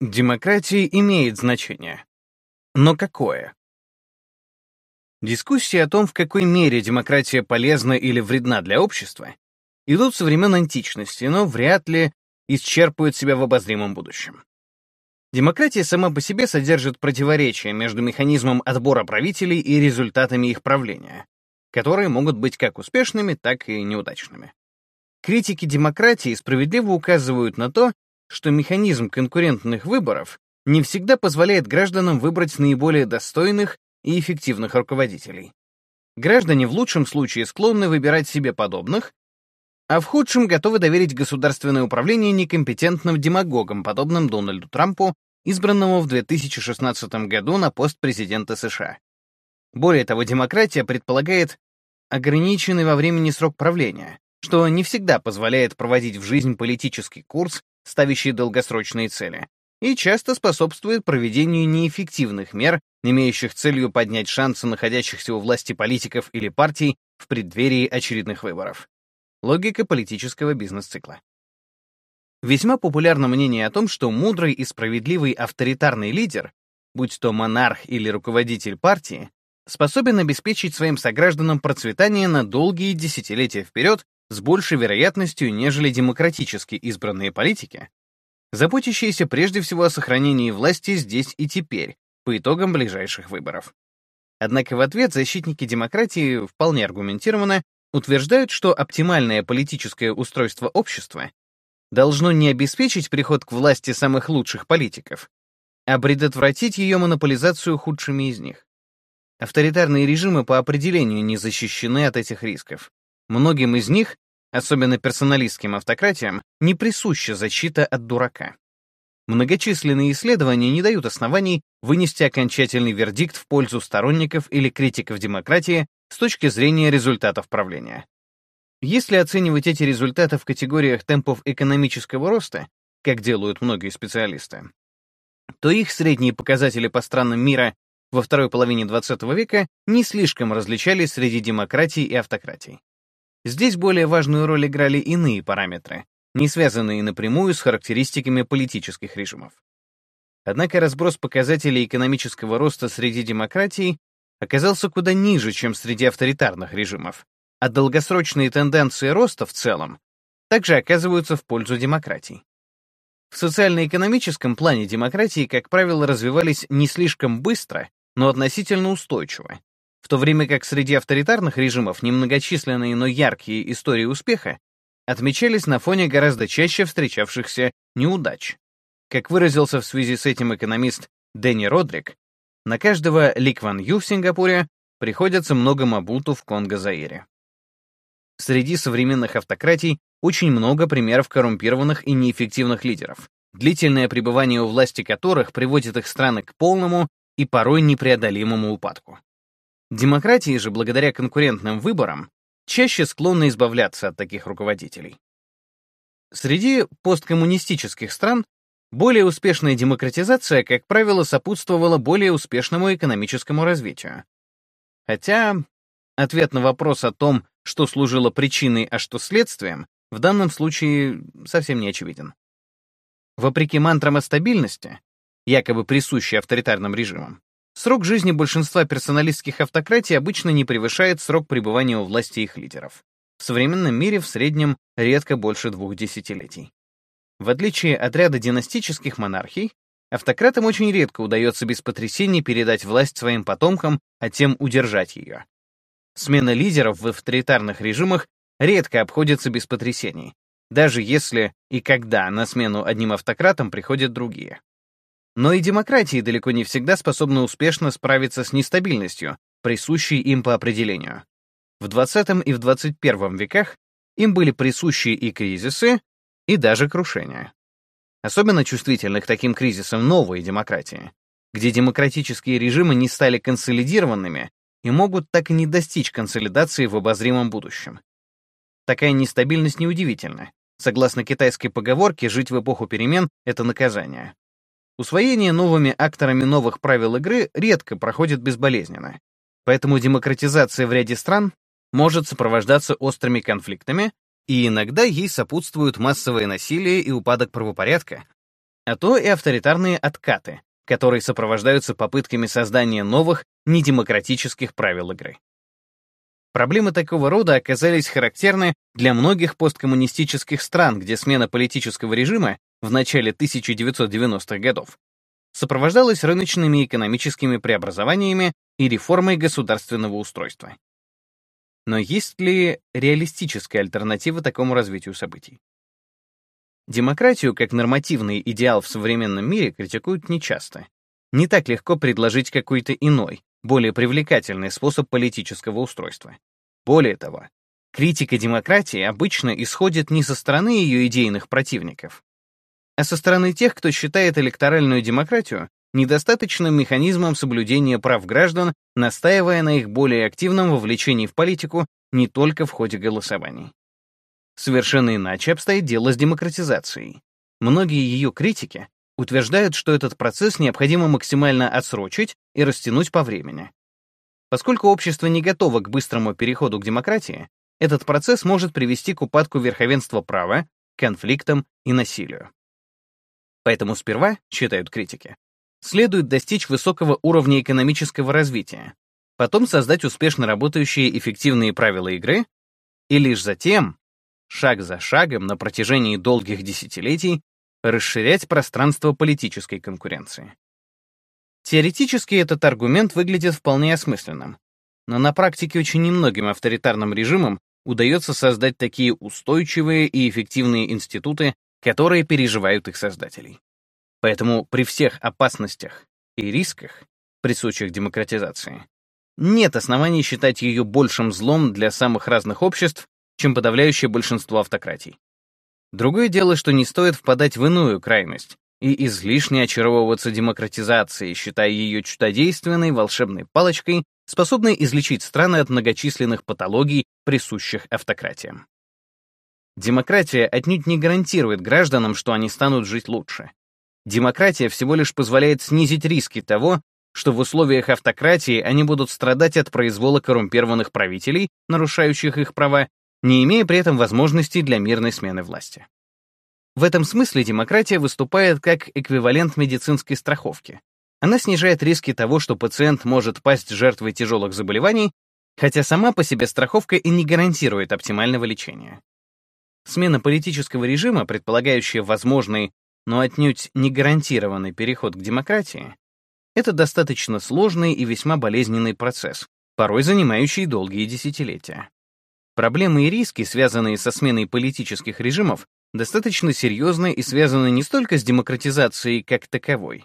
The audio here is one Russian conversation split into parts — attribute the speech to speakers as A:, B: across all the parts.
A: Демократия имеет значение. Но какое? Дискуссии о том, в какой мере демократия полезна или вредна для общества, идут со времен античности, но вряд ли исчерпывают себя в обозримом будущем. Демократия сама по себе содержит противоречия между механизмом отбора правителей и результатами их правления, которые могут быть как успешными, так и неудачными. Критики демократии справедливо указывают на то, что механизм конкурентных выборов не всегда позволяет гражданам выбрать наиболее достойных и эффективных руководителей. Граждане в лучшем случае склонны выбирать себе подобных, а в худшем готовы доверить государственное управление некомпетентным демагогам, подобным Дональду Трампу, избранному в 2016 году на пост президента США. Более того, демократия предполагает ограниченный во времени срок правления, что не всегда позволяет проводить в жизнь политический курс, ставящий долгосрочные цели, и часто способствует проведению неэффективных мер, имеющих целью поднять шансы находящихся у власти политиков или партий в преддверии очередных выборов. Логика политического бизнес-цикла. Весьма популярно мнение о том, что мудрый и справедливый авторитарный лидер, будь то монарх или руководитель партии, способен обеспечить своим согражданам процветание на долгие десятилетия вперед с большей вероятностью, нежели демократически избранные политики, заботящиеся прежде всего о сохранении власти здесь и теперь, по итогам ближайших выборов. Однако в ответ защитники демократии вполне аргументированно утверждают, что оптимальное политическое устройство общества должно не обеспечить приход к власти самых лучших политиков, а предотвратить ее монополизацию худшими из них. Авторитарные режимы по определению не защищены от этих рисков. Многим из них, особенно персоналистским автократиям, не присуща защита от дурака. Многочисленные исследования не дают оснований вынести окончательный вердикт в пользу сторонников или критиков демократии с точки зрения результатов правления. Если оценивать эти результаты в категориях темпов экономического роста, как делают многие специалисты, то их средние показатели по странам мира во второй половине XX века не слишком различались среди демократий и автократий. Здесь более важную роль играли иные параметры, не связанные напрямую с характеристиками политических режимов. Однако разброс показателей экономического роста среди демократий оказался куда ниже, чем среди авторитарных режимов, а долгосрочные тенденции роста в целом также оказываются в пользу демократий. В социально-экономическом плане демократии, как правило, развивались не слишком быстро, но относительно устойчиво, в то время как среди авторитарных режимов немногочисленные, но яркие истории успеха отмечались на фоне гораздо чаще встречавшихся неудач. Как выразился в связи с этим экономист Дэнни Родрик, на каждого Ли Кван Ю в Сингапуре приходится много Мабуту в Конго-Заире. Среди современных автократий очень много примеров коррумпированных и неэффективных лидеров, длительное пребывание у власти которых приводит их страны к полному и порой непреодолимому упадку. Демократии же, благодаря конкурентным выборам, чаще склонны избавляться от таких руководителей. Среди посткоммунистических стран более успешная демократизация, как правило, сопутствовала более успешному экономическому развитию. Хотя ответ на вопрос о том, что служило причиной, а что следствием, в данном случае совсем не очевиден. Вопреки мантрам о стабильности, якобы присущей авторитарным режимам, Срок жизни большинства персоналистских автократий обычно не превышает срок пребывания у власти их лидеров. В современном мире в среднем редко больше двух десятилетий. В отличие от ряда династических монархий, автократам очень редко удается без потрясений передать власть своим потомкам, а тем удержать ее. Смена лидеров в авторитарных режимах редко обходится без потрясений, даже если и когда на смену одним автократам приходят другие. Но и демократии далеко не всегда способны успешно справиться с нестабильностью, присущей им по определению. В 20 и в 21 веках им были присущи и кризисы, и даже крушения. Особенно чувствительны к таким кризисам новые демократии, где демократические режимы не стали консолидированными и могут так и не достичь консолидации в обозримом будущем. Такая нестабильность неудивительна. Согласно китайской поговорке, жить в эпоху перемен — это наказание. Усвоение новыми акторами новых правил игры редко проходит безболезненно, поэтому демократизация в ряде стран может сопровождаться острыми конфликтами, и иногда ей сопутствуют массовое насилие и упадок правопорядка, а то и авторитарные откаты, которые сопровождаются попытками создания новых, недемократических правил игры. Проблемы такого рода оказались характерны для многих посткоммунистических стран, где смена политического режима в начале 1990-х годов сопровождалась рыночными экономическими преобразованиями и реформой государственного устройства. Но есть ли реалистическая альтернатива такому развитию событий? Демократию как нормативный идеал в современном мире критикуют нечасто. Не так легко предложить какой-то иной, более привлекательный способ политического устройства. Более того, критика демократии обычно исходит не со стороны ее идейных противников, а со стороны тех, кто считает электоральную демократию недостаточным механизмом соблюдения прав граждан, настаивая на их более активном вовлечении в политику не только в ходе голосований. Совершенно иначе обстоит дело с демократизацией. Многие ее критики утверждают, что этот процесс необходимо максимально отсрочить и растянуть по времени. Поскольку общество не готово к быстрому переходу к демократии, этот процесс может привести к упадку верховенства права, конфликтам и насилию. Поэтому сперва, считают критики, следует достичь высокого уровня экономического развития, потом создать успешно работающие эффективные правила игры, и лишь затем, шаг за шагом на протяжении долгих десятилетий, расширять пространство политической конкуренции. Теоретически этот аргумент выглядит вполне осмысленным, но на практике очень немногим авторитарным режимам удается создать такие устойчивые и эффективные институты, которые переживают их создателей. Поэтому при всех опасностях и рисках, присущих демократизации, нет оснований считать ее большим злом для самых разных обществ, чем подавляющее большинство автократий. Другое дело, что не стоит впадать в иную крайность, и излишне очаровываться демократизацией, считая ее чудодейственной волшебной палочкой, способной излечить страны от многочисленных патологий, присущих автократиям. Демократия отнюдь не гарантирует гражданам, что они станут жить лучше. Демократия всего лишь позволяет снизить риски того, что в условиях автократии они будут страдать от произвола коррумпированных правителей, нарушающих их права, не имея при этом возможностей для мирной смены власти. В этом смысле демократия выступает как эквивалент медицинской страховки. Она снижает риски того, что пациент может пасть жертвой тяжелых заболеваний, хотя сама по себе страховка и не гарантирует оптимального лечения. Смена политического режима, предполагающая возможный, но отнюдь не гарантированный переход к демократии, это достаточно сложный и весьма болезненный процесс, порой занимающий долгие десятилетия. Проблемы и риски, связанные со сменой политических режимов, достаточно серьезны и связаны не столько с демократизацией как таковой,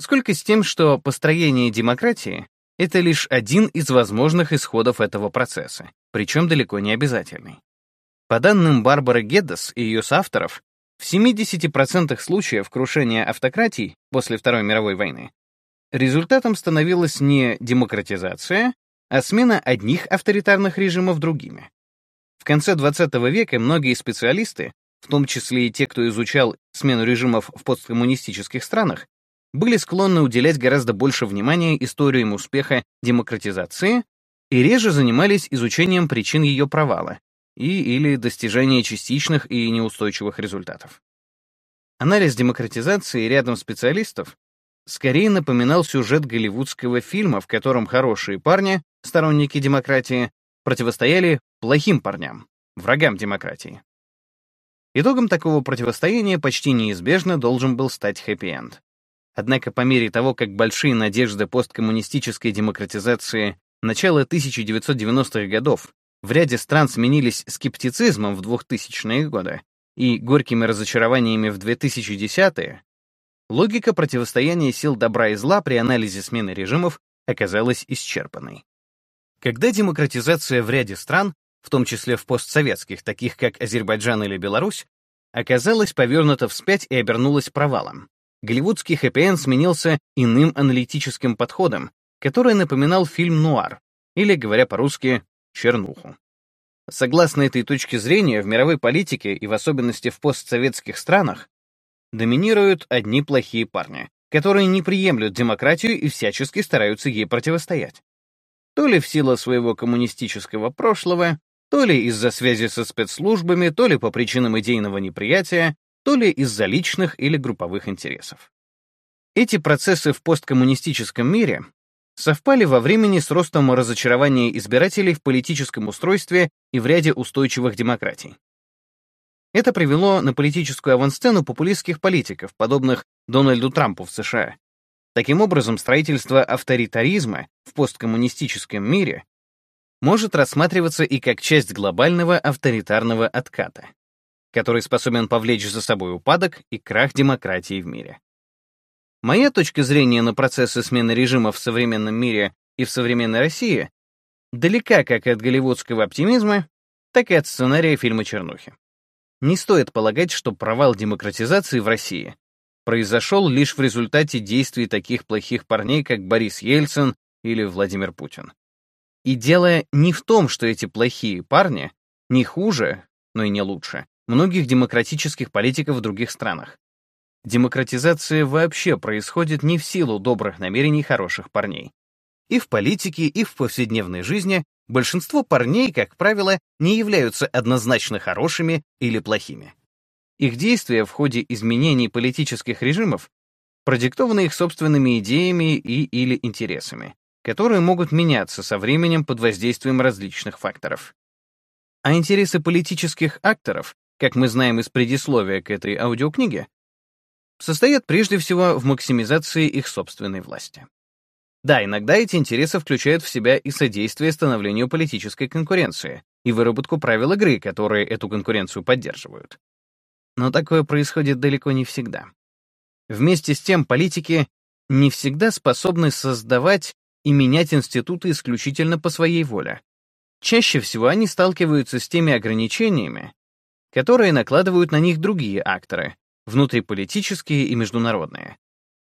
A: сколько с тем, что построение демократии — это лишь один из возможных исходов этого процесса, причем далеко не обязательный. По данным Барбары Геддес и ее соавторов, в 70% случаев крушения автократий после Второй мировой войны результатом становилась не демократизация, а смена одних авторитарных режимов другими. В конце XX века многие специалисты в том числе и те, кто изучал смену режимов в посткоммунистических странах, были склонны уделять гораздо больше внимания историям успеха демократизации и реже занимались изучением причин ее провала и или достижения частичных и неустойчивых результатов. Анализ демократизации рядом специалистов скорее напоминал сюжет голливудского фильма, в котором хорошие парни, сторонники демократии, противостояли плохим парням, врагам демократии. Итогом такого противостояния почти неизбежно должен был стать хэппи-энд. Однако по мере того, как большие надежды посткоммунистической демократизации начала 1990-х годов в ряде стран сменились скептицизмом в 2000-е годы и горькими разочарованиями в 2010-е, логика противостояния сил добра и зла при анализе смены режимов оказалась исчерпанной. Когда демократизация в ряде стран в том числе в постсоветских, таких как Азербайджан или Беларусь, оказалась повернута вспять и обернулась провалом. Голливудский хэппи сменился иным аналитическим подходом, который напоминал фильм «Нуар», или, говоря по-русски, «чернуху». Согласно этой точке зрения, в мировой политике и в особенности в постсоветских странах доминируют одни плохие парни, которые не приемлют демократию и всячески стараются ей противостоять. То ли в силу своего коммунистического прошлого, то ли из-за связи со спецслужбами, то ли по причинам идейного неприятия, то ли из-за личных или групповых интересов. Эти процессы в посткоммунистическом мире совпали во времени с ростом разочарования избирателей в политическом устройстве и в ряде устойчивых демократий. Это привело на политическую авансцену популистских политиков, подобных Дональду Трампу в США. Таким образом, строительство авторитаризма в посткоммунистическом мире может рассматриваться и как часть глобального авторитарного отката, который способен повлечь за собой упадок и крах демократии в мире. Моя точка зрения на процессы смены режима в современном мире и в современной России далека как от голливудского оптимизма, так и от сценария фильма «Чернухи». Не стоит полагать, что провал демократизации в России произошел лишь в результате действий таких плохих парней, как Борис Ельцин или Владимир Путин. И дело не в том, что эти плохие парни не хуже, но и не лучше многих демократических политиков в других странах. Демократизация вообще происходит не в силу добрых намерений хороших парней. И в политике, и в повседневной жизни большинство парней, как правило, не являются однозначно хорошими или плохими. Их действия в ходе изменений политических режимов продиктованы их собственными идеями и или интересами, которые могут меняться со временем под воздействием различных факторов. А интересы политических акторов, как мы знаем из предисловия к этой аудиокниге, состоят прежде всего в максимизации их собственной власти. Да, иногда эти интересы включают в себя и содействие становлению политической конкуренции, и выработку правил игры, которые эту конкуренцию поддерживают. Но такое происходит далеко не всегда. Вместе с тем политики не всегда способны создавать и менять институты исключительно по своей воле. Чаще всего они сталкиваются с теми ограничениями, которые накладывают на них другие акторы, внутриполитические и международные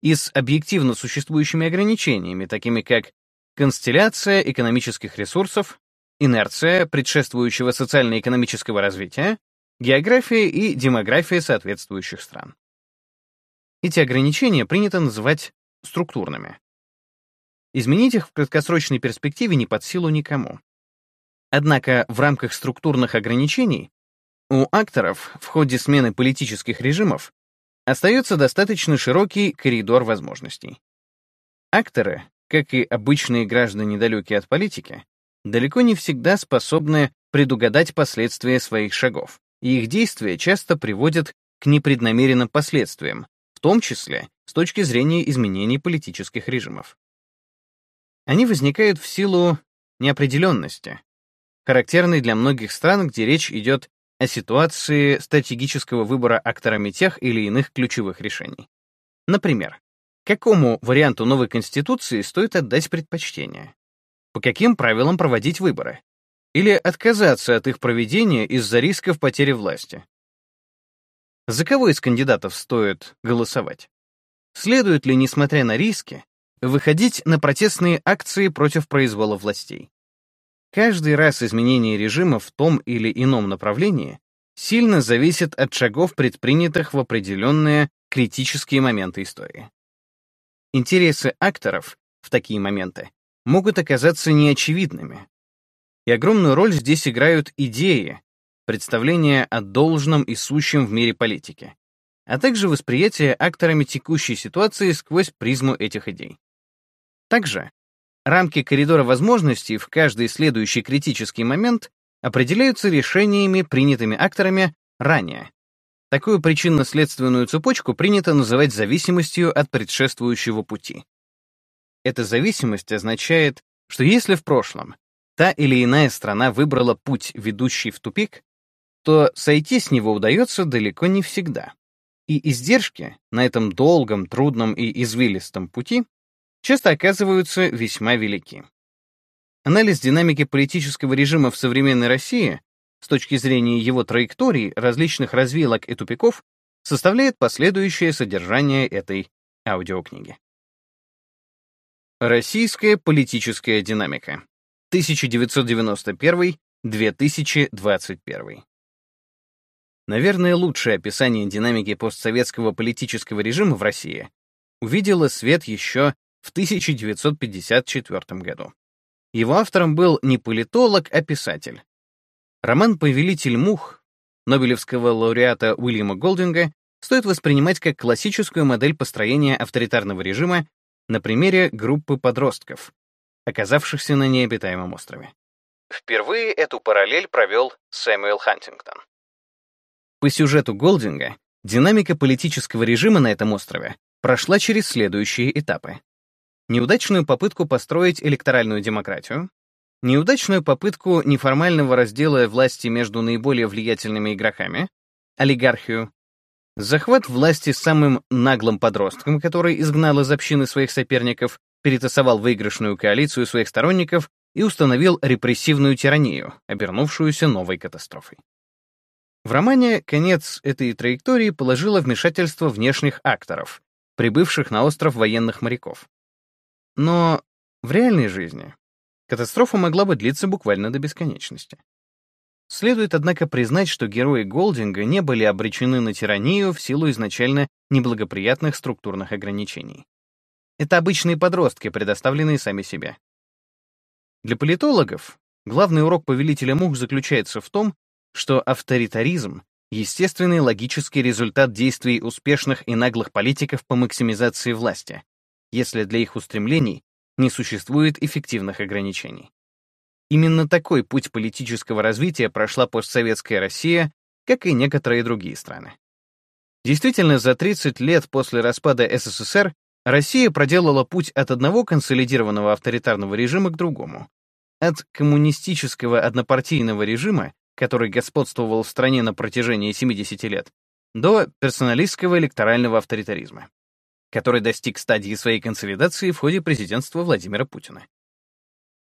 A: и с объективно существующими ограничениями, такими как констелляция экономических ресурсов, инерция предшествующего социально-экономического развития, география и демография соответствующих стран. Эти ограничения принято называть структурными. Изменить их в краткосрочной перспективе не под силу никому. Однако в рамках структурных ограничений у акторов в ходе смены политических режимов остается достаточно широкий коридор возможностей. Акторы, как и обычные граждане далекие от политики, далеко не всегда способны предугадать последствия своих шагов, и их действия часто приводят к непреднамеренным последствиям, в том числе с точки зрения изменений политических режимов. Они возникают в силу неопределенности, характерной для многих стран, где речь идет о ситуации стратегического выбора акторами тех или иных ключевых решений. Например, какому варианту новой Конституции стоит отдать предпочтение? По каким правилам проводить выборы? Или отказаться от их проведения из-за рисков потери власти? За кого из кандидатов стоит голосовать? Следует ли, несмотря на риски, выходить на протестные акции против произвола властей? Каждый раз изменение режима в том или ином направлении сильно зависит от шагов, предпринятых в определенные критические моменты истории. Интересы акторов в такие моменты могут оказаться неочевидными. И огромную роль здесь играют идеи, представления о должном и сущем в мире политики, а также восприятие акторами текущей ситуации сквозь призму этих идей. Также Рамки коридора возможностей в каждый следующий критический момент определяются решениями, принятыми акторами ранее. Такую причинно-следственную цепочку принято называть зависимостью от предшествующего пути. Эта зависимость означает, что если в прошлом та или иная страна выбрала путь, ведущий в тупик, то сойти с него удается далеко не всегда. И издержки на этом долгом, трудном и извилистом пути часто оказываются весьма велики. Анализ динамики политического режима в современной России с точки зрения его траекторий, различных развилок и тупиков составляет последующее содержание этой аудиокниги. Российская политическая динамика. 1991-2021. Наверное, лучшее описание динамики постсоветского политического режима в России увидело свет еще в 1954 году. Его автором был не политолог, а писатель. Роман «Повелитель мух» Нобелевского лауреата Уильяма Голдинга стоит воспринимать как классическую модель построения авторитарного режима на примере группы подростков, оказавшихся на необитаемом острове. Впервые эту параллель провел Сэмюэл Хантингтон. По сюжету Голдинга, динамика политического режима на этом острове прошла через следующие этапы. Неудачную попытку построить электоральную демократию, неудачную попытку неформального раздела власти между наиболее влиятельными игроками, олигархию, захват власти самым наглым подростком, который изгнал из общины своих соперников, перетасовал выигрышную коалицию своих сторонников и установил репрессивную тиранию, обернувшуюся новой катастрофой. В романе конец этой траектории положило вмешательство внешних акторов, прибывших на остров военных моряков. Но в реальной жизни катастрофа могла бы длиться буквально до бесконечности. Следует, однако, признать, что герои Голдинга не были обречены на тиранию в силу изначально неблагоприятных структурных ограничений. Это обычные подростки, предоставленные сами себе. Для политологов главный урок повелителя мух заключается в том, что авторитаризм — естественный логический результат действий успешных и наглых политиков по максимизации власти, если для их устремлений не существует эффективных ограничений. Именно такой путь политического развития прошла постсоветская Россия, как и некоторые другие страны. Действительно, за 30 лет после распада СССР Россия проделала путь от одного консолидированного авторитарного режима к другому. От коммунистического однопартийного режима, который господствовал в стране на протяжении 70 лет, до персоналистского электорального авторитаризма, который достиг стадии своей консолидации в ходе президентства Владимира Путина.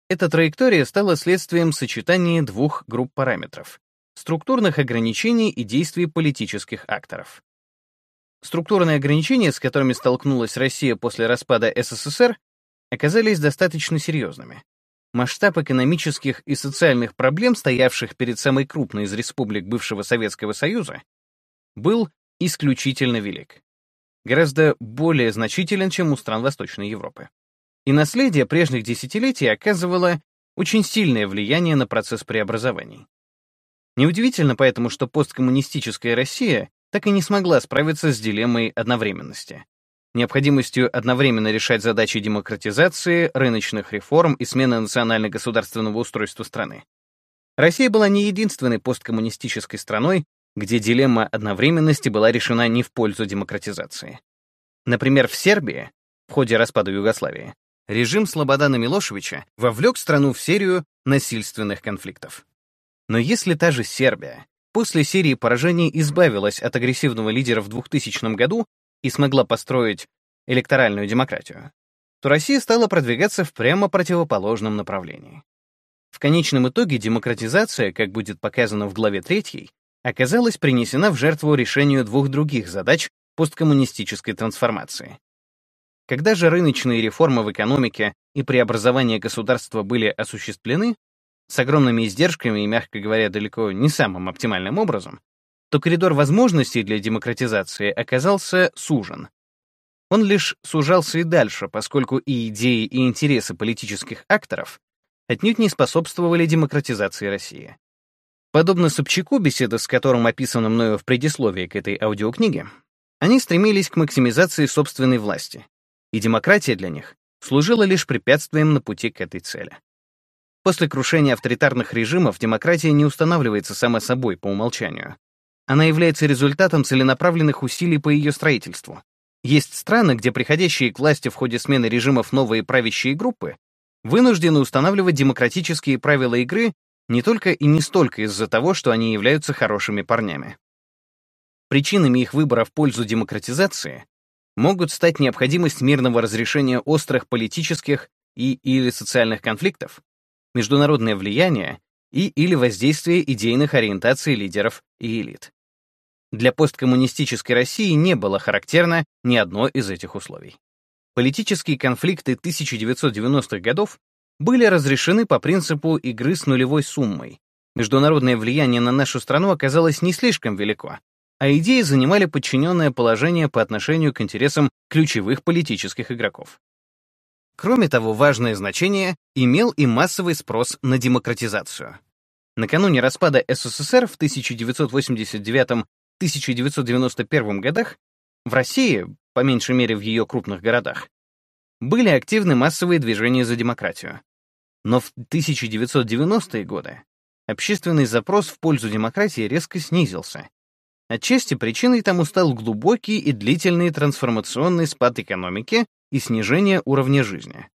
A: Эта траектория стала следствием сочетания двух групп параметров — структурных ограничений и действий политических акторов. Структурные ограничения, с которыми столкнулась Россия после распада СССР, оказались достаточно серьезными. Масштаб экономических и социальных проблем, стоявших перед самой крупной из республик бывшего Советского Союза, был исключительно велик. Гораздо более значителен, чем у стран Восточной Европы. И наследие прежних десятилетий оказывало очень сильное влияние на процесс преобразований. Неудивительно поэтому, что посткоммунистическая Россия так и не смогла справиться с дилеммой одновременности. Необходимостью одновременно решать задачи демократизации, рыночных реформ и смены национально-государственного устройства страны. Россия была не единственной посткоммунистической страной, где дилемма одновременности была решена не в пользу демократизации. Например, в Сербии, в ходе распада Югославии, режим Слободана Милошевича вовлек страну в серию насильственных конфликтов. Но если та же Сербия после серии поражений избавилась от агрессивного лидера в 2000 году и смогла построить электоральную демократию, то Россия стала продвигаться в прямо противоположном направлении. В конечном итоге демократизация, как будет показано в главе 3, оказалась принесена в жертву решению двух других задач посткоммунистической трансформации. Когда же рыночные реформы в экономике и преобразование государства были осуществлены, с огромными издержками и, мягко говоря, далеко не самым оптимальным образом, то коридор возможностей для демократизации оказался сужен. Он лишь сужался и дальше, поскольку и идеи, и интересы политических акторов отнюдь не способствовали демократизации России. Подобно Собчаку, беседа с которым описана мною в предисловии к этой аудиокниге, они стремились к максимизации собственной власти, и демократия для них служила лишь препятствием на пути к этой цели. После крушения авторитарных режимов демократия не устанавливается сама собой по умолчанию. Она является результатом целенаправленных усилий по ее строительству. Есть страны, где приходящие к власти в ходе смены режимов новые правящие группы вынуждены устанавливать демократические правила игры не только и не столько из-за того, что они являются хорошими парнями. Причинами их выбора в пользу демократизации могут стать необходимость мирного разрешения острых политических и или социальных конфликтов, международное влияние и или воздействие идейных ориентаций лидеров и элит. Для посткоммунистической России не было характерно ни одно из этих условий. Политические конфликты 1990-х годов были разрешены по принципу игры с нулевой суммой. Международное влияние на нашу страну оказалось не слишком велико, а идеи занимали подчиненное положение по отношению к интересам ключевых политических игроков. Кроме того, важное значение имел и массовый спрос на демократизацию. Накануне распада СССР в 1990-1991 годах в России, по меньшей мере в ее крупных городах, были активны массовые движения за демократию. Но в 1990-е годы общественный запрос в пользу демократии резко снизился. Отчасти причиной тому стал глубокий и длительный трансформационный спад экономики и снижение уровня жизни.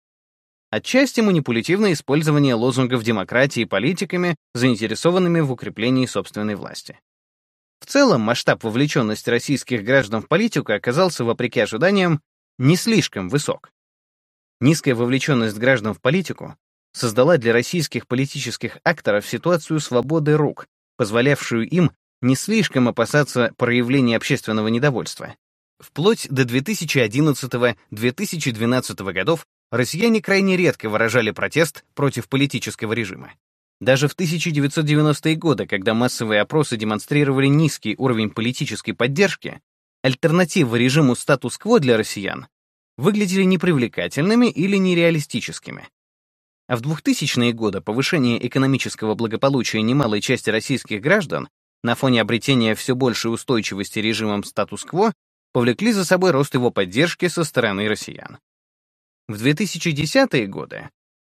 A: Отчасти манипулятивное использование лозунгов демократии политиками, заинтересованными в укреплении собственной власти. В целом, масштаб вовлеченности российских граждан в политику оказался, вопреки ожиданиям, не слишком высок. Низкая вовлеченность граждан в политику создала для российских политических акторов ситуацию свободы рук, позволявшую им не слишком опасаться проявления общественного недовольства. Вплоть до 2011-2012 годов россияне крайне редко выражали протест против политического режима. Даже в 1990-е годы, когда массовые опросы демонстрировали низкий уровень политической поддержки, альтернативы режиму статус-кво для россиян выглядели непривлекательными или нереалистическими. А в 2000-е годы повышение экономического благополучия немалой части российских граждан на фоне обретения все большей устойчивости режимом статус-кво повлекли за собой рост его поддержки со стороны россиян. В 2010-е годы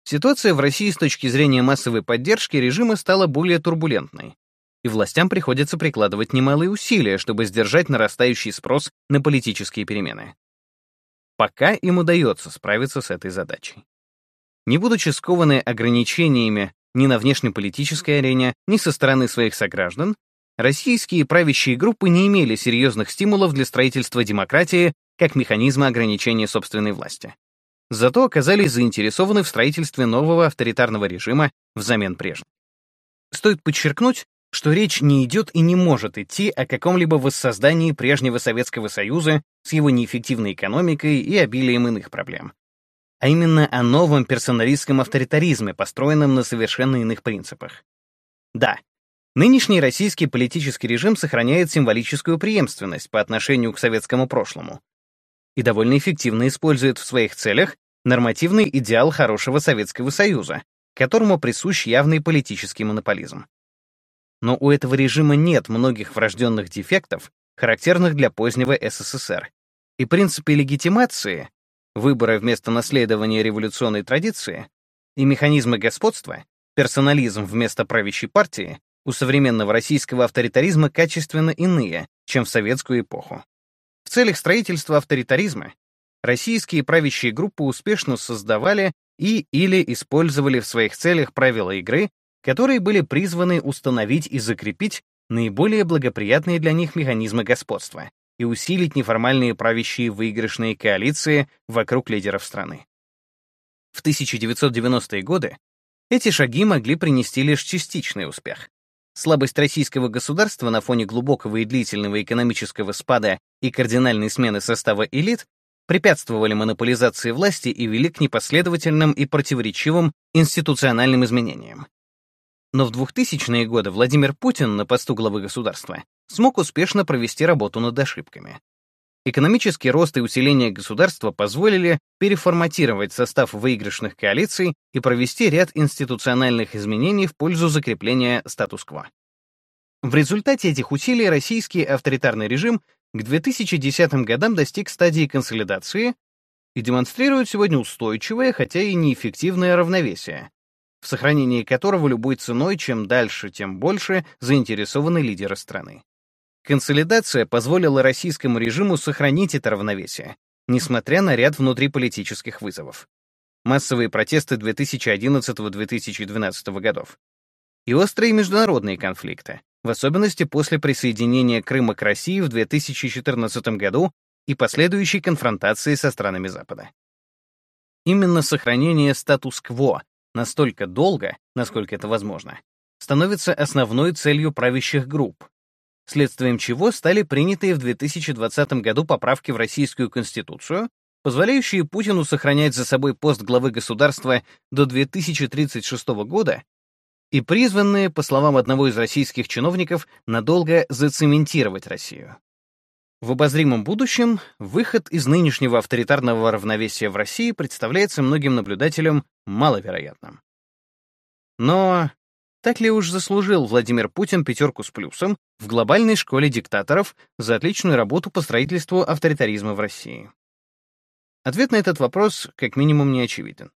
A: ситуация в России с точки зрения массовой поддержки режима стала более турбулентной, и властям приходится прикладывать немалые усилия, чтобы сдержать нарастающий спрос на политические перемены. Пока им удается справиться с этой задачей. Не будучи скованы ограничениями ни на внешнеполитической арене, ни со стороны своих сограждан, российские правящие группы не имели серьезных стимулов для строительства демократии как механизма ограничения собственной власти. Зато оказались заинтересованы в строительстве нового авторитарного режима взамен прежнего. Стоит подчеркнуть, что речь не идет и не может идти о каком-либо воссоздании прежнего Советского Союза с его неэффективной экономикой и обилием иных проблем, а именно о новом персоналистском авторитаризме, построенном на совершенно иных принципах. Да, Нынешний российский политический режим сохраняет символическую преемственность по отношению к советскому прошлому и довольно эффективно использует в своих целях нормативный идеал хорошего Советского Союза, которому присущ явный политический монополизм. Но у этого режима нет многих врожденных дефектов, характерных для позднего СССР, и принципы легитимации, выбора вместо наследования революционной традиции, и механизмы господства, персонализм вместо правящей партии, у современного российского авторитаризма качественно иные, чем в советскую эпоху. В целях строительства авторитаризма российские правящие группы успешно создавали и или использовали в своих целях правила игры, которые были призваны установить и закрепить наиболее благоприятные для них механизмы господства и усилить неформальные правящие выигрышные коалиции вокруг лидеров страны. В 1990-е годы эти шаги могли принести лишь частичный успех. Слабость российского государства на фоне глубокого и длительного экономического спада и кардинальной смены состава элит препятствовали монополизации власти и вели к непоследовательным и противоречивым институциональным изменениям. Но в 2000-е годы Владимир Путин на посту главы государства смог успешно провести работу над ошибками. Экономический рост и усиление государства позволили переформатировать состав выигрышных коалиций и провести ряд институциональных изменений в пользу закрепления статус-кво. В результате этих усилий российский авторитарный режим к 2010 годам достиг стадии консолидации и демонстрирует сегодня устойчивое, хотя и неэффективное равновесие, в сохранении которого любой ценой чем дальше, тем больше заинтересованы лидеры страны. Консолидация позволила российскому режиму сохранить это равновесие, несмотря на ряд внутриполитических вызовов. Массовые протесты 2011-2012 годов. И острые международные конфликты, в особенности после присоединения Крыма к России в 2014 году и последующей конфронтации со странами Запада. Именно сохранение статус-кво настолько долго, насколько это возможно, становится основной целью правящих групп, следствием чего стали принятые в 2020 году поправки в Российскую Конституцию, позволяющие Путину сохранять за собой пост главы государства до 2036 года и призванные, по словам одного из российских чиновников, надолго зацементировать Россию. В обозримом будущем выход из нынешнего авторитарного равновесия в России представляется многим наблюдателям маловероятным. Но Так ли уж заслужил Владимир Путин пятерку с плюсом в глобальной школе диктаторов за отличную работу по строительству авторитаризма в России? Ответ на этот вопрос как минимум не очевиден.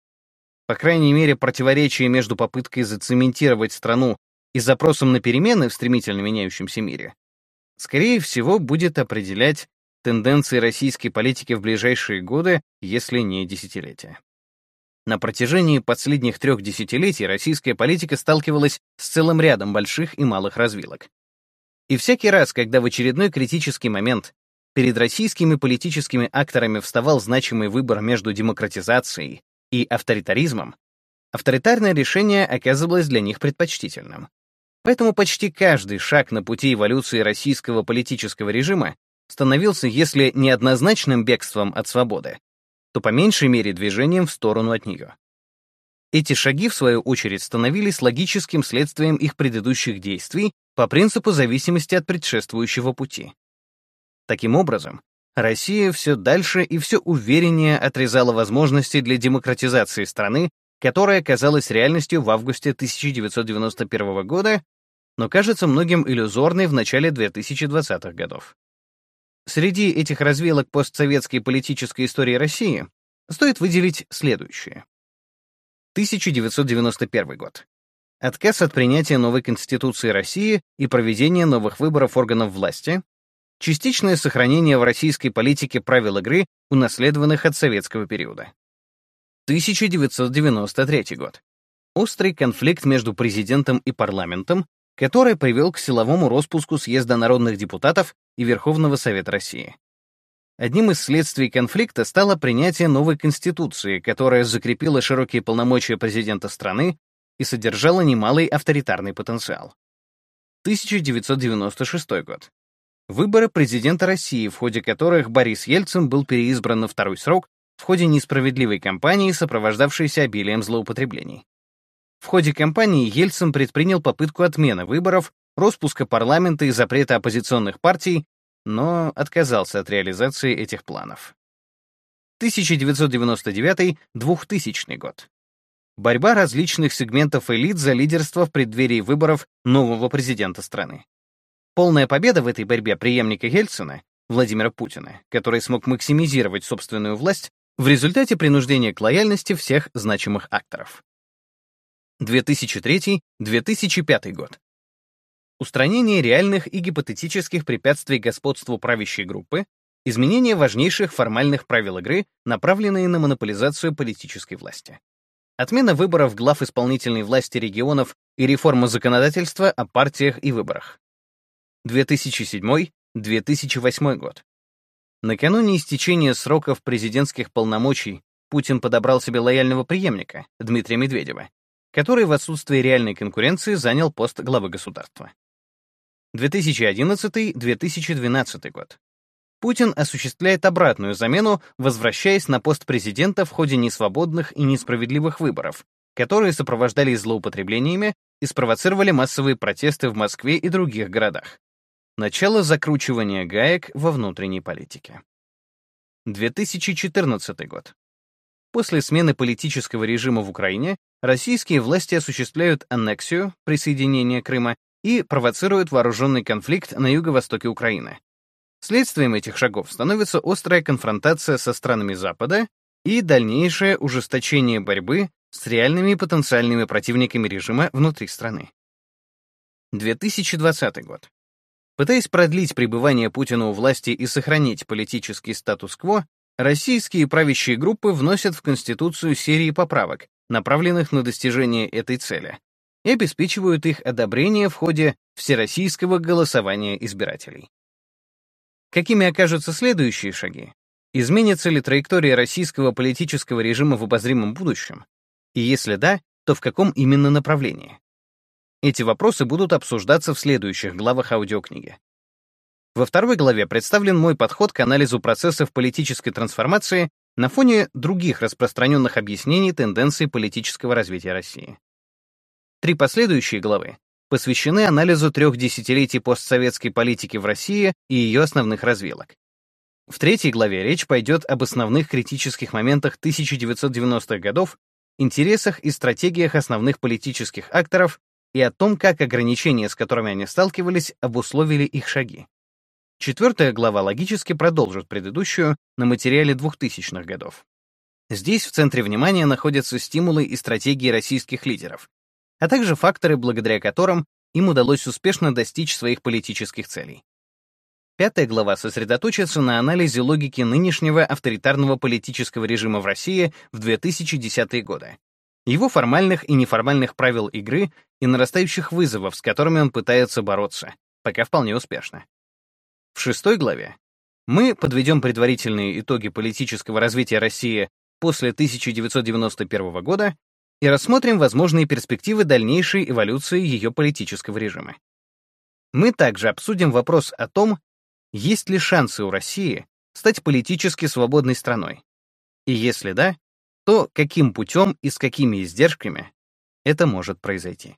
A: По крайней мере, противоречие между попыткой зацементировать страну и запросом на перемены в стремительно меняющемся мире, скорее всего, будет определять тенденции российской политики в ближайшие годы, если не десятилетия. На протяжении последних трех десятилетий российская политика сталкивалась с целым рядом больших и малых развилок. И всякий раз, когда в очередной критический момент перед российскими политическими акторами вставал значимый выбор между демократизацией и авторитаризмом, авторитарное решение оказывалось для них предпочтительным. Поэтому почти каждый шаг на пути эволюции российского политического режима становился, если не однозначным бегством от свободы, то по меньшей мере движением в сторону от нее. Эти шаги, в свою очередь, становились логическим следствием их предыдущих действий по принципу зависимости от предшествующего пути. Таким образом, Россия все дальше и все увереннее отрезала возможности для демократизации страны, которая казалась реальностью в августе 1991 года, но кажется многим иллюзорной в начале 2020-х годов. Среди этих развилок постсоветской политической истории России стоит выделить следующее. 1991 год. Отказ от принятия новой Конституции России и проведения новых выборов органов власти, частичное сохранение в российской политике правил игры, унаследованных от советского периода. 1993 год. Острый конфликт между президентом и парламентом, который привел к силовому распуску Съезда народных депутатов и Верховного Совета России. Одним из следствий конфликта стало принятие новой Конституции, которая закрепила широкие полномочия президента страны и содержала немалый авторитарный потенциал. 1996 год. Выборы президента России, в ходе которых Борис Ельцин был переизбран на второй срок в ходе несправедливой кампании, сопровождавшейся обилием злоупотреблений. В ходе кампании Ельцин предпринял попытку отмены выборов, распуска парламента и запрета оппозиционных партий, но отказался от реализации этих планов. 1999-2000 год. Борьба различных сегментов элит за лидерство в преддверии выборов нового президента страны. Полная победа в этой борьбе преемника Ельцина, Владимира Путина, который смог максимизировать собственную власть в результате принуждения к лояльности всех значимых акторов. 2003-2005 год. Устранение реальных и гипотетических препятствий господству правящей группы, изменение важнейших формальных правил игры, направленные на монополизацию политической власти. Отмена выборов глав исполнительной власти регионов и реформа законодательства о партиях и выборах. 2007-2008 год. Накануне истечения сроков президентских полномочий Путин подобрал себе лояльного преемника, Дмитрия Медведева, который в отсутствие реальной конкуренции занял пост главы государства. 2011-2012 год. Путин осуществляет обратную замену, возвращаясь на пост президента в ходе несвободных и несправедливых выборов, которые сопровождались злоупотреблениями и спровоцировали массовые протесты в Москве и других городах. Начало закручивания гаек во внутренней политике. 2014 год. После смены политического режима в Украине российские власти осуществляют аннексию, присоединение Крыма и провоцируют вооруженный конфликт на юго-востоке Украины. Следствием этих шагов становится острая конфронтация со странами Запада и дальнейшее ужесточение борьбы с реальными потенциальными противниками режима внутри страны. 2020 год. Пытаясь продлить пребывание Путина у власти и сохранить политический статус-кво, Российские правящие группы вносят в Конституцию серии поправок, направленных на достижение этой цели, и обеспечивают их одобрение в ходе всероссийского голосования избирателей. Какими окажутся следующие шаги? Изменится ли траектория российского политического режима в обозримом будущем? И если да, то в каком именно направлении? Эти вопросы будут обсуждаться в следующих главах аудиокниги. Во второй главе представлен мой подход к анализу процессов политической трансформации на фоне других распространенных объяснений тенденций политического развития России. Три последующие главы посвящены анализу трех десятилетий постсоветской политики в России и ее основных развилок. В третьей главе речь пойдет об основных критических моментах 1990-х годов, интересах и стратегиях основных политических акторов и о том, как ограничения, с которыми они сталкивались, обусловили их шаги. Четвертая глава логически продолжит предыдущую на материале 2000-х годов. Здесь в центре внимания находятся стимулы и стратегии российских лидеров, а также факторы, благодаря которым им удалось успешно достичь своих политических целей. Пятая глава сосредоточится на анализе логики нынешнего авторитарного политического режима в России в 2010-е годы, его формальных и неформальных правил игры и нарастающих вызовов, с которыми он пытается бороться, пока вполне успешно. В шестой главе мы подведем предварительные итоги политического развития России после 1991 года и рассмотрим возможные перспективы дальнейшей эволюции ее политического режима. Мы также обсудим вопрос о том, есть ли шансы у России стать политически свободной страной? И если да, то каким путем и с какими издержками это может произойти?